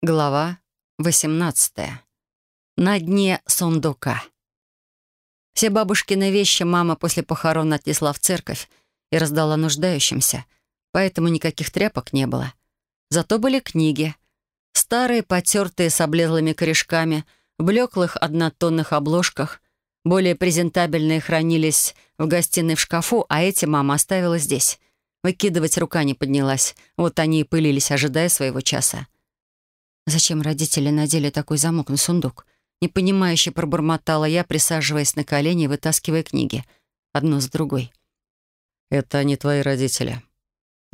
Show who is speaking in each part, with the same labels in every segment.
Speaker 1: Глава 18. На дне сундука. Все бабушкины вещи мама после похорон отнесла в церковь и раздала нуждающимся, поэтому никаких тряпок не было. Зато были книги. Старые, потертые, с облезлыми корешками, в блеклых однотонных обложках. Более презентабельные хранились в гостиной в шкафу, а эти мама оставила здесь. Выкидывать рука не поднялась. Вот они и пылились, ожидая своего часа. Зачем родители надели такой замок на сундук? Непонимающе пробормотала я, присаживаясь на колени и вытаскивая книги. Одну за другой.
Speaker 2: «Это не твои родители».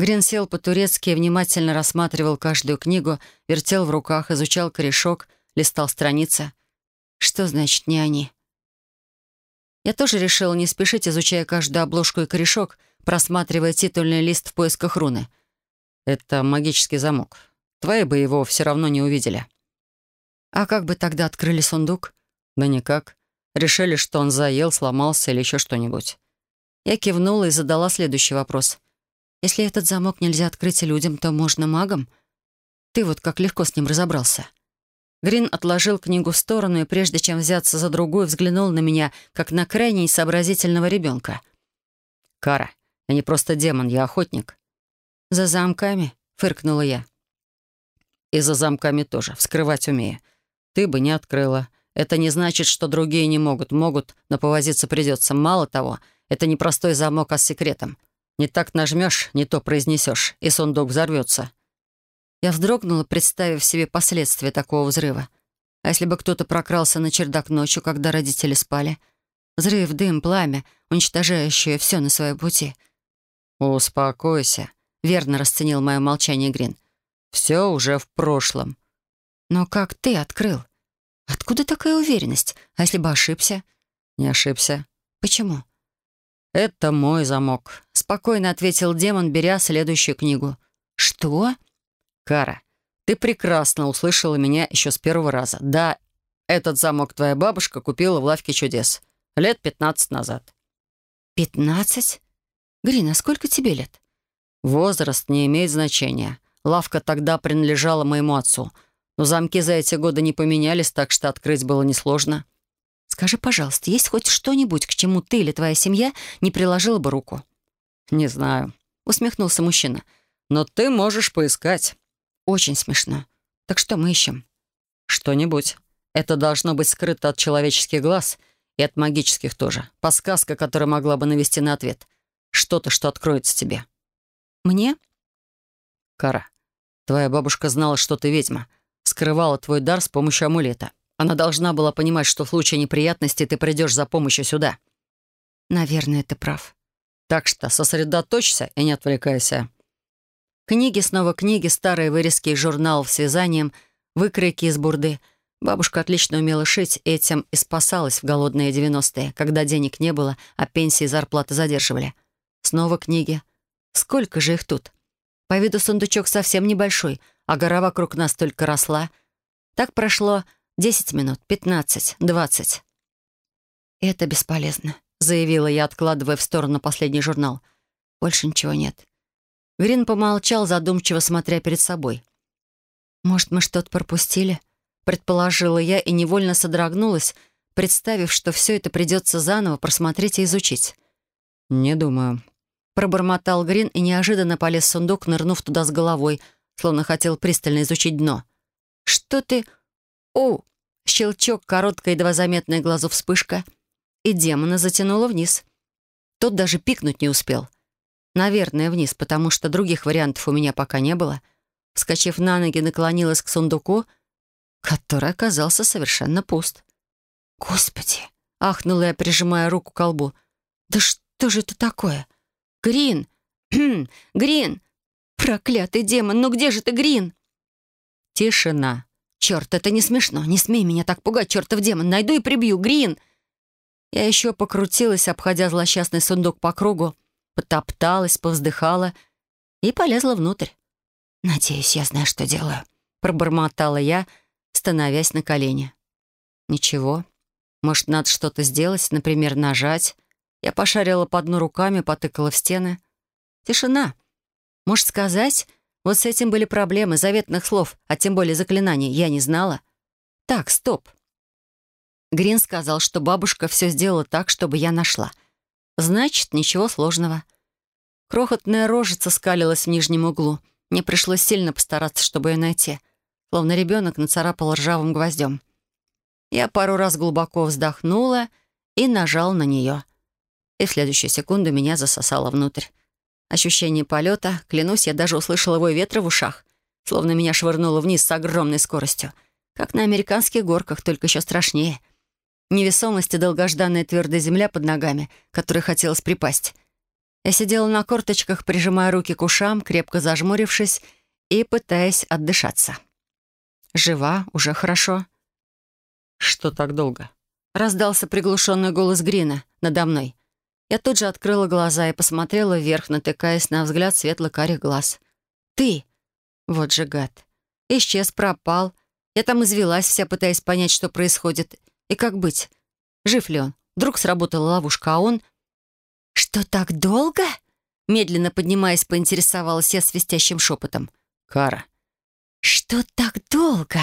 Speaker 1: Грин сел по-турецки и внимательно рассматривал каждую книгу, вертел в руках, изучал корешок, листал страницы. «Что значит «не они»?» Я тоже решила не спешить, изучая каждую обложку и корешок, просматривая титульный лист в поисках руны.
Speaker 2: «Это магический замок. Твои бы его все равно не увидели».
Speaker 1: «А как бы тогда открыли сундук?»
Speaker 2: «Да никак. Решили, что он заел, сломался или еще что-нибудь».
Speaker 1: Я кивнула и задала следующий вопрос. «Если этот замок нельзя открыть людям, то можно магам? Ты вот как легко с ним разобрался». Грин отложил книгу в сторону и, прежде чем взяться за другую, взглянул на меня, как на крайне сообразительного ребенка.
Speaker 2: «Кара, я не просто демон, я охотник».
Speaker 1: «За замками?» — фыркнула я.
Speaker 2: И за замками тоже. Вскрывать умею. Ты бы не открыла. Это не значит, что другие не могут. Могут, но повозиться придется. Мало того, это не простой замок, а с секретом. Не так нажмешь, не то произнесешь, и сундук взорвется.
Speaker 1: Я вздрогнула, представив себе последствия такого взрыва. А если бы кто-то прокрался на чердак ночью, когда родители спали? Взрыв, дым, пламя, уничтожающее все на своем пути.
Speaker 2: «Успокойся», — верно расценил мое молчание Грин. Все уже в прошлом.
Speaker 1: Но как ты открыл? Откуда такая уверенность? А если бы ошибся?
Speaker 2: Не ошибся.
Speaker 1: Почему?
Speaker 2: Это мой замок.
Speaker 1: Спокойно ответил демон, беря следующую книгу. Что?
Speaker 2: Кара, ты прекрасно услышала меня еще с первого раза. Да, этот замок твоя бабушка купила в лавке чудес. Лет пятнадцать назад.
Speaker 1: Пятнадцать? Грина, сколько тебе лет?
Speaker 2: Возраст не имеет значения. Лавка тогда принадлежала моему отцу. Но замки за эти годы не поменялись, так что открыть было несложно.
Speaker 1: Скажи, пожалуйста, есть хоть что-нибудь, к чему ты или твоя семья не приложила бы руку?
Speaker 2: Не знаю, усмехнулся мужчина. Но ты можешь поискать.
Speaker 1: Очень смешно. Так что мы ищем?
Speaker 2: Что-нибудь. Это должно быть скрыто от человеческих глаз и от магических тоже. Подсказка, которая могла бы навести на ответ. Что-то, что откроется тебе.
Speaker 1: Мне?
Speaker 2: Кара, Твоя бабушка знала, что ты ведьма. Скрывала твой дар с помощью амулета. Она должна была понимать, что в случае неприятностей ты придешь за помощью сюда.
Speaker 1: Наверное, ты прав.
Speaker 2: Так что сосредоточься и не отвлекайся.
Speaker 1: Книги, снова книги, старые вырезки из журналов с вязанием, выкройки из бурды. Бабушка отлично умела шить, этим и спасалась в голодные девяностые, когда денег не было, а пенсии и зарплаты задерживали. Снова книги. Сколько же их тут? По виду сундучок совсем небольшой, а гора вокруг нас только росла. Так прошло десять минут, пятнадцать, двадцать. «Это бесполезно», — заявила я, откладывая в сторону последний журнал. «Больше ничего нет». Грин помолчал, задумчиво смотря перед собой. «Может, мы что-то пропустили?» — предположила я и невольно содрогнулась, представив, что все это придется заново просмотреть и изучить.
Speaker 2: «Не думаю»,
Speaker 1: Пробормотал Грин и неожиданно полез в сундук, нырнув туда с головой, словно хотел пристально изучить дно. «Что ты...» «О!» Щелчок, короткая, едва заметная глазу вспышка. И демона затянуло вниз. Тот даже пикнуть не успел. Наверное, вниз, потому что других вариантов у меня пока не было. Вскочив на ноги, наклонилась к сундуку, который оказался совершенно пуст. «Господи!» — ахнула я, прижимая руку к колбу. «Да что же это такое?» «Грин! Грин! Проклятый демон, ну где же ты, Грин?»
Speaker 2: Тишина.
Speaker 1: «Черт, это не смешно. Не смей меня так пугать, чертов демон. Найду и прибью. Грин!» Я еще покрутилась, обходя злосчастный сундук по кругу, потопталась, повздыхала и полезла внутрь. «Надеюсь, я знаю, что делаю», — пробормотала я, становясь на колени. «Ничего. Может, надо что-то сделать, например, нажать?» Я пошарила по дну руками, потыкала в стены. Тишина. Может сказать, Вот с этим были проблемы, заветных слов, а тем более заклинаний, я не знала. Так, стоп. Грин сказал, что бабушка все сделала так, чтобы я нашла. Значит, ничего сложного. Крохотная рожица скалилась в нижнем углу. Мне пришлось сильно постараться, чтобы ее найти. Словно ребенок нацарапал ржавым гвоздем. Я пару раз глубоко вздохнула и нажал на нее. И в следующую секунду меня засосало внутрь. Ощущение полета, клянусь, я даже услышала вой ветра в ушах, словно меня швырнуло вниз с огромной скоростью. Как на американских горках, только еще страшнее. Невесомость и долгожданная твердая земля под ногами, которой хотелось припасть. Я сидела на корточках, прижимая руки к ушам, крепко зажмурившись и пытаясь отдышаться. Жива, уже хорошо.
Speaker 2: «Что так долго?»
Speaker 1: Раздался приглушенный голос Грина надо мной. Я тут же открыла глаза и посмотрела вверх, натыкаясь на взгляд светло-карих глаз. «Ты!» Вот же гад. Исчез, пропал. Я там извелась вся, пытаясь понять, что происходит. И как быть? Жив ли он? Вдруг сработала ловушка, а он «Что так долго?» Медленно поднимаясь, поинтересовалась я свистящим шепотом.
Speaker 2: «Кара».
Speaker 1: «Что так долго?»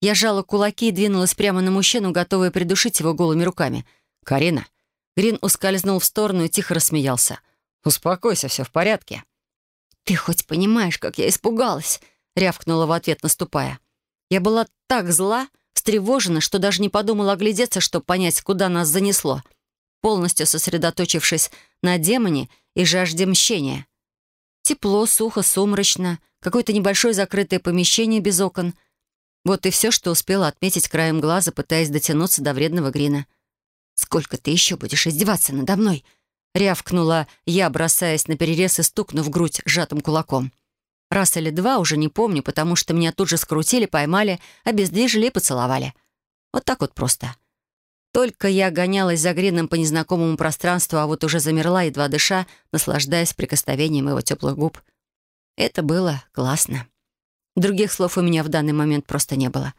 Speaker 1: Я жала кулаки и двинулась прямо на мужчину, готовая придушить его голыми руками.
Speaker 2: «Карина».
Speaker 1: Грин ускользнул в сторону и тихо рассмеялся.
Speaker 2: «Успокойся, все в порядке».
Speaker 1: «Ты хоть понимаешь, как я испугалась?» — рявкнула в ответ, наступая. Я была так зла, встревожена, что даже не подумала оглядеться, чтобы понять, куда нас занесло — полностью сосредоточившись на демоне и жажде мщения. Тепло, сухо, сумрачно, какое-то небольшое закрытое помещение без окон. Вот и все, что успела отметить краем глаза, пытаясь дотянуться до вредного Грина. «Сколько ты еще будешь издеваться надо мной?» — рявкнула я, бросаясь на перерез и стукнув грудь сжатым кулаком. Раз или два, уже не помню, потому что меня тут же скрутили, поймали, обездвижили и поцеловали. Вот так вот просто. Только я гонялась за Грином по незнакомому пространству, а вот уже замерла, едва дыша, наслаждаясь прикосновением его теплых губ. Это было классно. Других слов у меня в данный момент просто не было.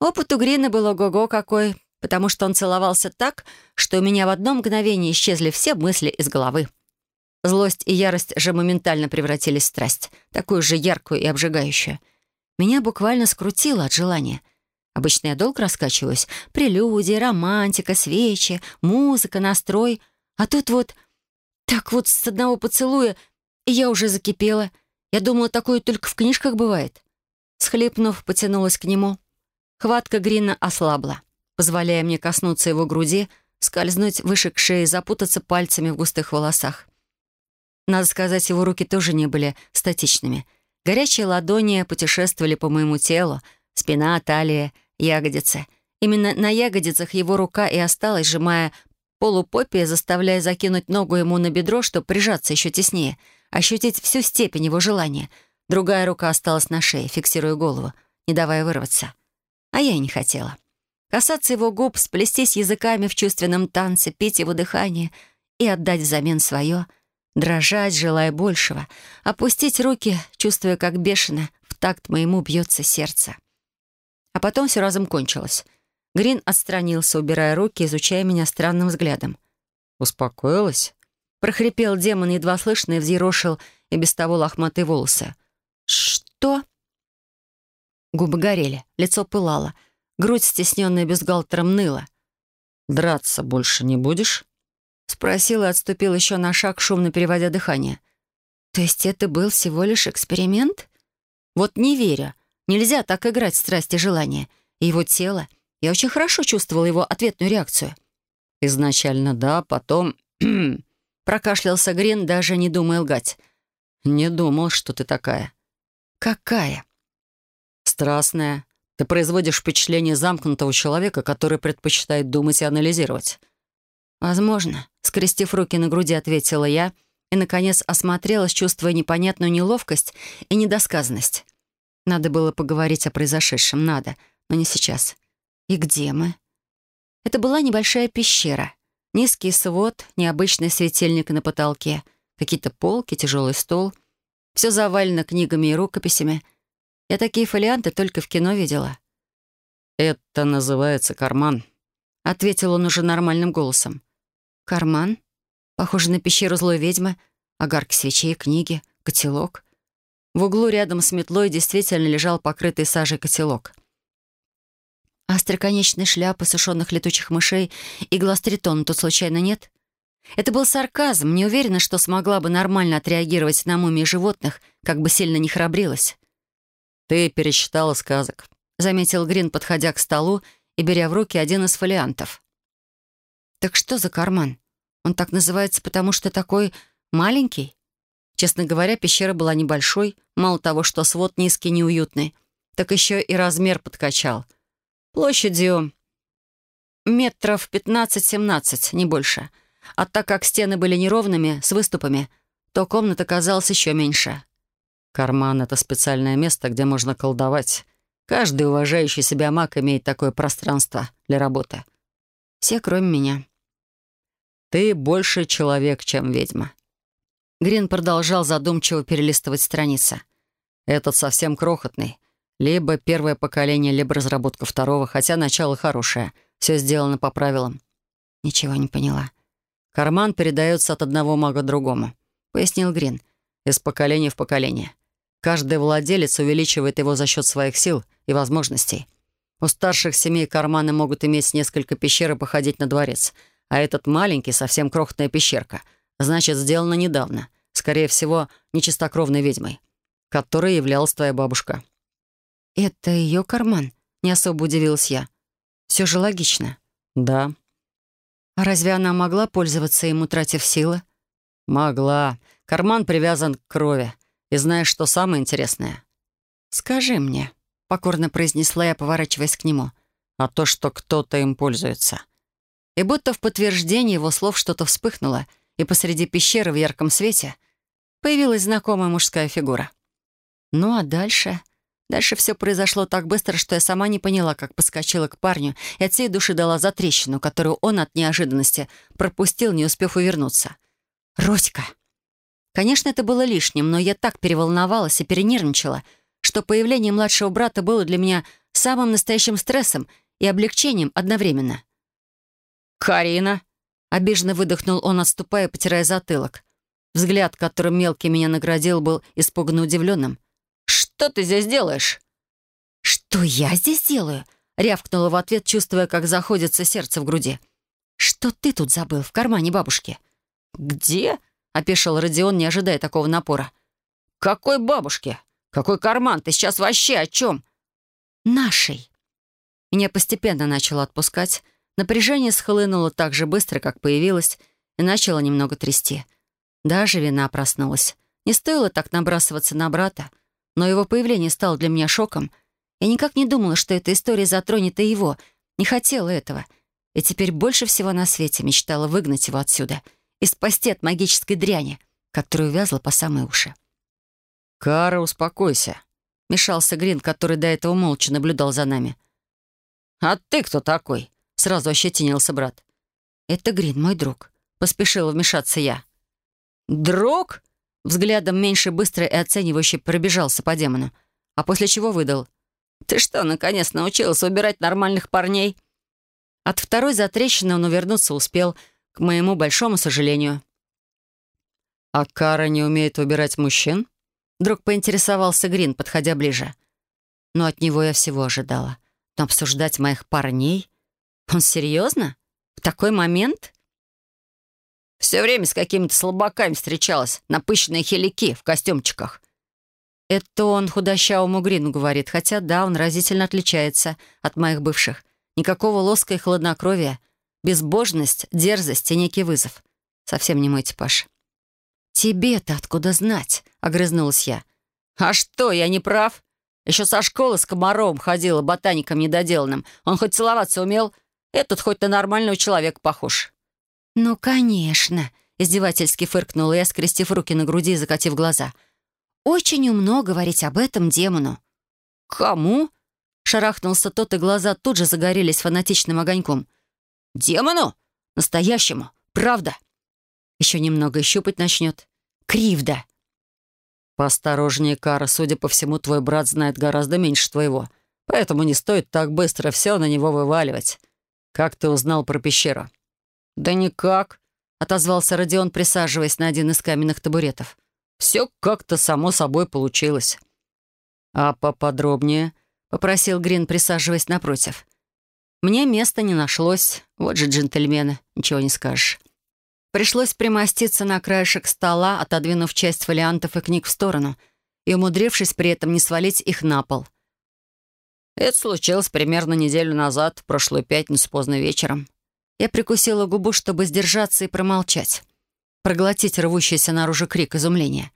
Speaker 1: Опыт у Грина был ого-го какой, потому что он целовался так, что у меня в одно мгновение исчезли все мысли из головы. Злость и ярость же моментально превратились в страсть, такую же яркую и обжигающую. Меня буквально скрутило от желания — Обычно я долго раскачиваюсь. Прелюдия, романтика, свечи, музыка, настрой. А тут вот... Так вот с одного поцелуя, и я уже закипела. Я думала, такое только в книжках бывает. Схлипнув, потянулась к нему. Хватка Грина ослабла, позволяя мне коснуться его груди, скользнуть выше к шее, запутаться пальцами в густых волосах. Надо сказать, его руки тоже не были статичными. Горячие ладони путешествовали по моему телу, спина, талия — ягодицы. Именно на ягодицах его рука и осталась, сжимая полупопия, заставляя закинуть ногу ему на бедро, чтобы прижаться еще теснее, ощутить всю степень его желания. Другая рука осталась на шее, фиксируя голову, не давая вырваться. А я и не хотела. Касаться его губ, сплестись языками в чувственном танце, пить его дыхание и отдать взамен свое, дрожать, желая большего, опустить руки, чувствуя, как бешено в такт моему бьется сердце. А потом все разом кончилось. Грин отстранился, убирая руки, изучая меня странным взглядом.
Speaker 2: «Успокоилась?»
Speaker 1: прохрипел демон, едва слышно, и взъерошил и без того лохматые волосы. «Что?» Губы горели, лицо пылало, грудь, стесненная бюстгальтером, ныла.
Speaker 2: «Драться больше не будешь?»
Speaker 1: Спросил и отступил еще на шаг, шумно переводя дыхание. «То есть это был всего лишь эксперимент?» «Вот не верю. Нельзя так играть страсти желания. И его тело. Я очень хорошо чувствовала его ответную реакцию.
Speaker 2: «Изначально да, потом...»
Speaker 1: Прокашлялся Грин, даже не думая лгать.
Speaker 2: «Не думал, что ты такая».
Speaker 1: «Какая?»
Speaker 2: «Страстная. Ты производишь впечатление замкнутого человека, который предпочитает думать и анализировать».
Speaker 1: «Возможно», — скрестив руки на груди, ответила я и, наконец, осмотрелась, чувствуя непонятную неловкость и недосказанность. Надо было поговорить о произошедшем, надо, но не сейчас. И где мы? Это была небольшая пещера. Низкий свод, необычный светильник на потолке, какие-то полки, тяжелый стол. Все завалено книгами и рукописями. Я такие фолианты только в кино видела.
Speaker 2: «Это называется карман», — ответил он уже нормальным голосом.
Speaker 1: «Карман? Похоже на пещеру злой ведьмы. Огарки свечей, книги, котелок. В углу рядом с метлой действительно лежал покрытый сажей котелок. Остроконечной шляпы сушеных летучих мышей и гластритона тут случайно нет? Это был сарказм, не уверена, что смогла бы нормально отреагировать на мумии животных, как бы сильно не храбрилась.
Speaker 2: «Ты пересчитала сказок», —
Speaker 1: заметил Грин, подходя к столу и беря в руки один из фолиантов. «Так что за карман? Он так называется, потому что такой маленький?» Честно говоря, пещера была небольшой, мало того, что свод низкий, неуютный, так еще и размер подкачал. Площадью метров 15-17, не больше. А так как стены были неровными, с выступами, то комната казалась еще меньше.
Speaker 2: Карман — это специальное место, где можно колдовать. Каждый уважающий себя маг имеет такое пространство для работы.
Speaker 1: Все, кроме меня.
Speaker 2: Ты больше человек, чем ведьма.
Speaker 1: Грин продолжал задумчиво перелистывать страницы.
Speaker 2: Этот совсем крохотный. Либо первое поколение, либо разработка второго, хотя начало хорошее. Все сделано по правилам.
Speaker 1: Ничего не поняла.
Speaker 2: Карман передается от одного мага другому, пояснил Грин. Из поколения в поколение. Каждый владелец увеличивает его за счет своих сил и возможностей. У старших семей карманы могут иметь несколько пещер и походить на дворец. А этот маленький, совсем крохотная пещерка, значит, сделана недавно. Скорее всего, нечистокровной ведьмой, которой являлась твоя бабушка.
Speaker 1: «Это ее карман?» — не особо удивилась я. «Все же логично».
Speaker 2: «Да».
Speaker 1: «А разве она могла пользоваться им, утратив силы?»
Speaker 2: «Могла. Карман привязан к крови. И знаешь, что самое интересное?»
Speaker 1: «Скажи мне», — покорно произнесла я, поворачиваясь к нему.
Speaker 2: «А то, что кто-то им пользуется».
Speaker 1: И будто в подтверждение его слов что-то вспыхнуло, и посреди пещеры в ярком свете появилась знакомая мужская фигура. Ну а дальше... Дальше все произошло так быстро, что я сама не поняла, как подскочила к парню и от всей души дала затрещину, которую он от неожиданности пропустил, не успев увернуться. «Родька!» Конечно, это было лишним, но я так переволновалась и перенервничала, что появление младшего брата было для меня самым настоящим стрессом и облегчением одновременно.
Speaker 2: «Карина!» — обиженно выдохнул он, отступая, потирая затылок. Взгляд, которым мелкий меня наградил, был испуганно удивленным. «Что ты здесь делаешь?»
Speaker 1: «Что я здесь делаю?» — рявкнула в ответ, чувствуя, как заходится сердце в груди. «Что ты тут забыл в кармане бабушки?»
Speaker 2: «Где?» — опешил Родион, не ожидая такого напора. «Какой бабушке? Какой карман? Ты сейчас вообще о чем?»
Speaker 1: «Нашей». Меня постепенно начало отпускать. Напряжение схлынуло так же быстро, как появилось, и начало немного трясти. Даже вина проснулась. Не стоило так набрасываться на брата, но его появление стало для меня шоком. Я никак не думала, что эта история затронет и его. Не хотела этого. И теперь больше всего на свете мечтала выгнать его отсюда — и спасти от магической дряни, которая увязла по самые уши.
Speaker 2: «Кара, успокойся», — мешался Грин, который до этого молча наблюдал за нами. «А ты кто такой?» — сразу ощетинился брат.
Speaker 1: «Это Грин, мой друг», — поспешила вмешаться я.
Speaker 2: «Друг?»
Speaker 1: — взглядом меньше быстро и оценивающе пробежался по демону, а после чего выдал.
Speaker 2: «Ты что, наконец научился убирать нормальных парней?»
Speaker 1: От второй затрещины он увернуться успел — к моему большому сожалению.
Speaker 2: «А Кара не умеет выбирать мужчин?»
Speaker 1: Вдруг поинтересовался Грин, подходя ближе. Но от него я всего ожидала. Но обсуждать моих парней? Он серьезно? В такой момент?
Speaker 2: Все время с какими-то слабаками встречалась, напыщенные хилики в костюмчиках.
Speaker 1: Это он худощавому Грину говорит, хотя да, он разительно отличается от моих бывших. Никакого лоска и хладнокровия — Безбожность, дерзость и некий вызов. Совсем не мой типаж. «Тебе-то откуда знать?» — огрызнулась я.
Speaker 2: «А что, я не прав? Еще со школы с комаром ходила, ботаником недоделанным. Он хоть целоваться умел, этот хоть на нормального человека похож».
Speaker 1: «Ну, конечно», — издевательски фыркнула я, скрестив руки на груди и закатив глаза. «Очень умно говорить об этом демону».
Speaker 2: «Кому?»
Speaker 1: — шарахнулся тот, и глаза тут же загорелись фанатичным огоньком.
Speaker 2: Демону? Настоящему? Правда?
Speaker 1: Еще немного и щупать начнет. Кривда.
Speaker 2: Поосторожнее, Кара. Судя по всему, твой брат знает гораздо меньше твоего. Поэтому не стоит так быстро все на него вываливать. Как ты узнал про пещеру?
Speaker 1: Да никак, отозвался Родион, присаживаясь на один из каменных табуретов.
Speaker 2: Все как-то само собой получилось». «А поподробнее?» — попросил Грин, присаживаясь напротив. Мне места не нашлось. Вот же джентльмены, ничего не скажешь. Пришлось примоститься на краешек стола, отодвинув часть фолиантов и книг в сторону и умудрившись при этом не свалить их на пол. Это случилось примерно неделю назад, в прошлую пятницу поздно вечером. Я прикусила губу, чтобы сдержаться и промолчать. Проглотить рвущийся наружу крик изумления.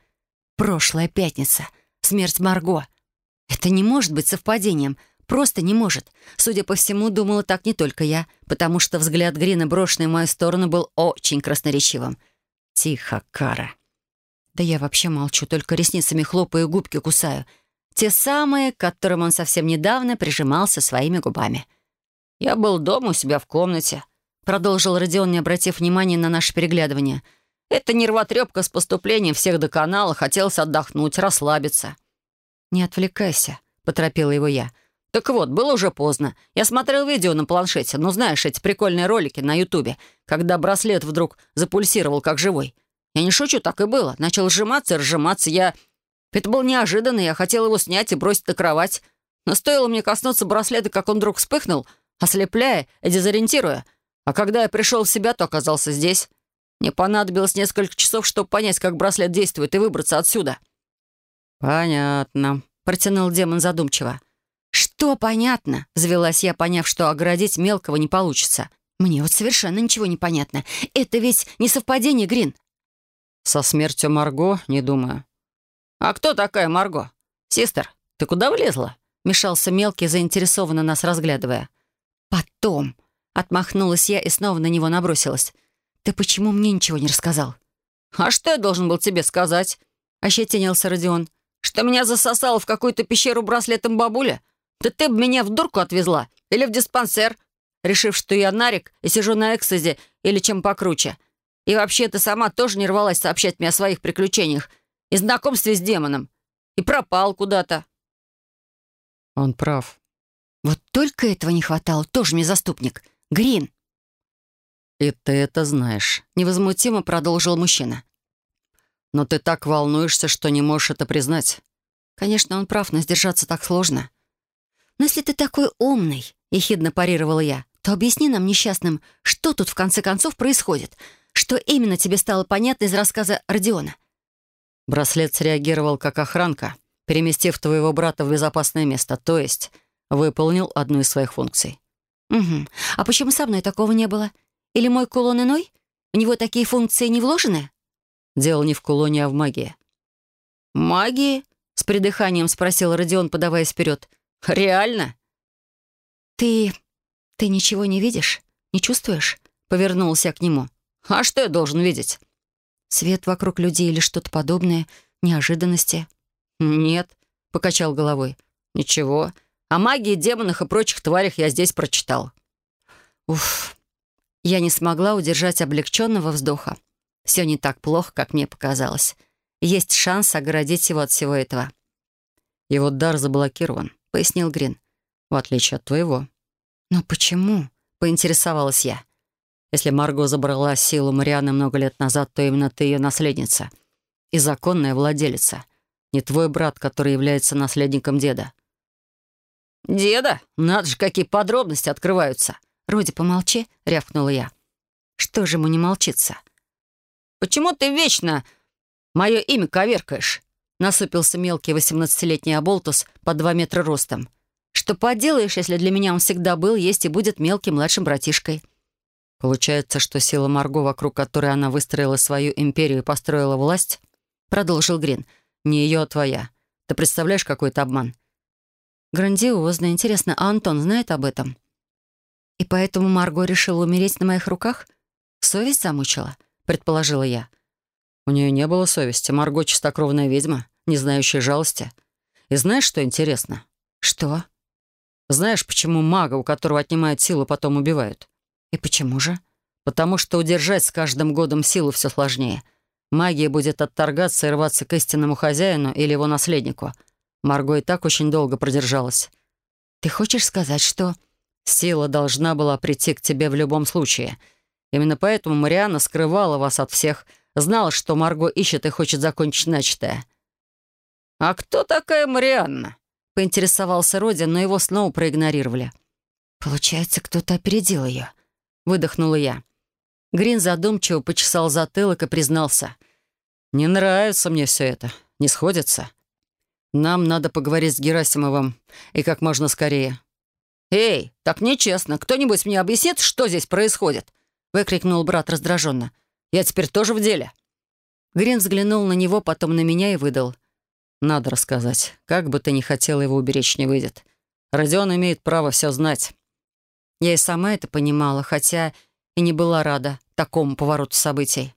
Speaker 2: «Прошлая пятница. Смерть Марго. Это не может быть совпадением. Просто не может. Судя по всему, думала так не только я, потому что взгляд Грина, брошенный в мою сторону, был очень красноречивым. «Тихо, Кара». Да я вообще молчу, только ресницами хлопаю и губки кусаю. Те самые, к которым он совсем недавно прижимался своими губами. «Я был дома у себя в комнате», — продолжил Родион, не обратив внимания на наше переглядывание. «Это нервотрепка с поступлением всех до канала. Хотелось отдохнуть, расслабиться». «Не отвлекайся», — поторопила его я. Так вот, было уже поздно. Я смотрел видео на планшете. Ну, знаешь, эти прикольные ролики на Ютубе, когда браслет вдруг запульсировал как живой. Я не шучу, так и было. Начал сжиматься и разжиматься. Я... Это было неожиданно. Я хотел его снять и бросить на кровать. Но стоило мне коснуться браслета, как он вдруг вспыхнул, ослепляя и дезориентируя. А когда я пришел в себя, то оказался здесь. Мне понадобилось несколько часов, чтобы понять, как браслет действует, и выбраться отсюда.
Speaker 1: «Понятно», — протянул демон задумчиво.
Speaker 2: «Что понятно?» — завелась я, поняв, что оградить мелкого не получится. «Мне вот совершенно ничего не понятно. Это ведь не совпадение, Грин».
Speaker 1: «Со смертью Марго, не думаю».
Speaker 2: «А кто такая Марго? Систер, ты куда влезла?» — мешался мелкий, заинтересованно нас разглядывая. «Потом», — отмахнулась я и снова на него набросилась. «Ты почему мне ничего не рассказал?» «А что я должен был тебе сказать?» — ощетинился Родион. «Что меня засосало в какую-то пещеру браслетом бабуля? Да ты бы меня в дурку отвезла или в диспансер, решив, что я нарик и сижу на экстазе или чем покруче. И вообще ты сама тоже не рвалась сообщать мне о своих приключениях и знакомстве с демоном. И пропал куда-то».
Speaker 1: «Он прав».
Speaker 2: «Вот только этого не хватало, тоже мне заступник. Грин».
Speaker 1: «И ты это знаешь», — невозмутимо продолжил мужчина. «Но ты так волнуешься, что не можешь это признать».
Speaker 2: «Конечно, он прав, но сдержаться так сложно». «Но если ты такой умный», — ехидно парировала я, «то объясни нам, несчастным, что тут в конце концов происходит? Что именно тебе стало понятно из рассказа Родиона?»
Speaker 1: Браслет среагировал как охранка, переместив твоего брата в безопасное место, то есть выполнил одну из своих функций.
Speaker 2: «Угу. А почему со мной такого не было? Или мой кулон иной? В него такие функции не вложены?»
Speaker 1: Дело не в кулоне, а в магии.
Speaker 2: «Магии?» — с придыханием спросил Родион, подаваясь вперед. «Реально?» «Ты... ты ничего не видишь? Не чувствуешь?» Повернулся к нему. «А что я должен видеть?» «Свет вокруг людей или что-то подобное? Неожиданности?»
Speaker 1: «Нет», — покачал головой. «Ничего. О магии, демонах и прочих тварях я здесь прочитал».
Speaker 2: «Уф». Я не смогла удержать облегченного вздоха. Все не так плохо, как мне показалось. Есть шанс оградить его от всего этого.
Speaker 1: Его дар заблокирован. — пояснил Грин. «В отличие от твоего».
Speaker 2: «Но почему?» — поинтересовалась я.
Speaker 1: «Если Марго забрала силу Марианы много лет назад, то именно ты ее наследница. И законная владелица. Не твой брат, который является наследником деда».
Speaker 2: «Деда? Надо же, какие подробности открываются!»
Speaker 1: «Роди, помолчи», — рявкнула я. «Что же ему не молчится?»
Speaker 2: «Почему ты вечно мое имя коверкаешь?» Насупился мелкий восемнадцатилетний оболтус по два метра ростом. «Что поделаешь, если для меня он всегда был, есть и будет мелким младшим братишкой?»
Speaker 1: «Получается, что сила Марго, вокруг которой она выстроила свою империю и построила власть, — продолжил Грин, — не ее, а твоя. Ты представляешь, какой это обман?»
Speaker 2: «Грандиозно. Интересно, а Антон знает об этом?» «И поэтому Марго решила умереть на моих руках? Совесть замучила?» — предположила я.
Speaker 1: У нее не было совести. Марго — чистокровная ведьма, не знающая жалости. И знаешь, что интересно?
Speaker 2: Что?
Speaker 1: Знаешь, почему мага, у которого отнимают силу, потом убивают?
Speaker 2: И почему же?
Speaker 1: Потому что удержать с каждым годом силу все сложнее. Магия будет отторгаться и рваться к истинному хозяину или его наследнику. Марго и так очень долго продержалась.
Speaker 2: Ты хочешь сказать, что...
Speaker 1: Сила должна была прийти к тебе в любом случае. Именно поэтому Марианна скрывала вас от всех,
Speaker 2: Знала, что Марго ищет и хочет закончить начатое.
Speaker 1: «А кто такая Марианна?»
Speaker 2: — поинтересовался Родин, но его снова проигнорировали. «Получается, кто-то опередил ее», — выдохнула я. Грин задумчиво почесал затылок и признался. «Не нравится мне все это. Не сходится. Нам надо поговорить с Герасимовым, и как можно скорее».
Speaker 1: «Эй, так нечестно. Кто-нибудь мне объяснит, что здесь происходит?» — выкрикнул брат раздраженно. «Я теперь тоже в деле».
Speaker 2: Грин взглянул на него, потом на меня и выдал. «Надо рассказать. Как бы ты ни хотела его уберечь, не выйдет. Родион имеет право все знать». Я и сама это понимала, хотя и не была рада такому повороту событий.